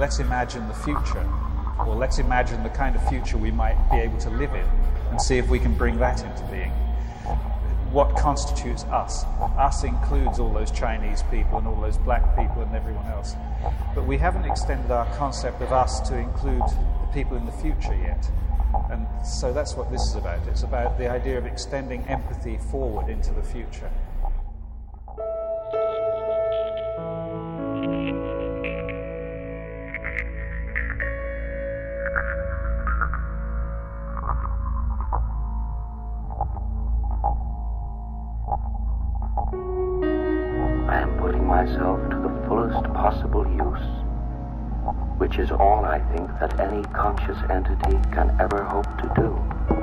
let's imagine the future, or let's imagine the kind of future we might be able to live in, and see if we can bring that into being. What constitutes us? Us includes all those Chinese people and all those black people and everyone else. But we haven't extended our concept of us to include the people in the future yet. And so that's what this is about. It's about the idea of extending empathy forward into the future. Putting myself to the fullest possible use, which is all I think that any conscious entity can ever hope to do.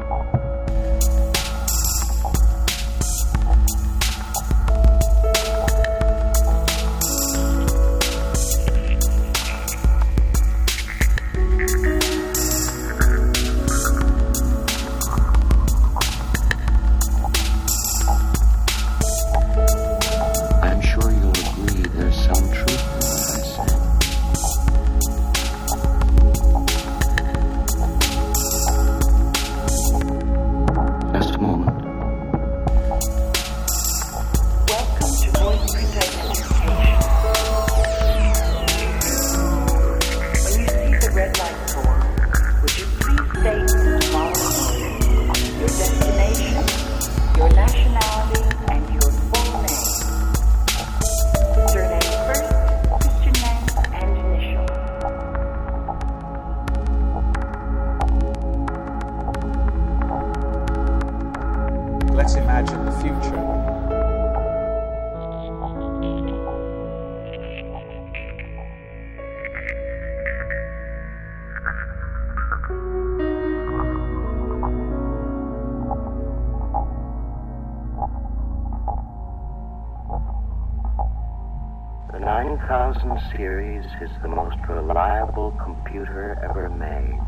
9000 series is the most reliable computer ever made.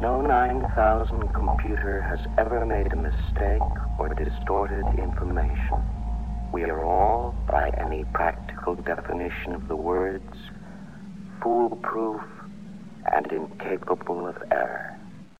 No 9000 computer has ever made a mistake or distorted information. We are all, by any practical definition of the words, foolproof and incapable of error.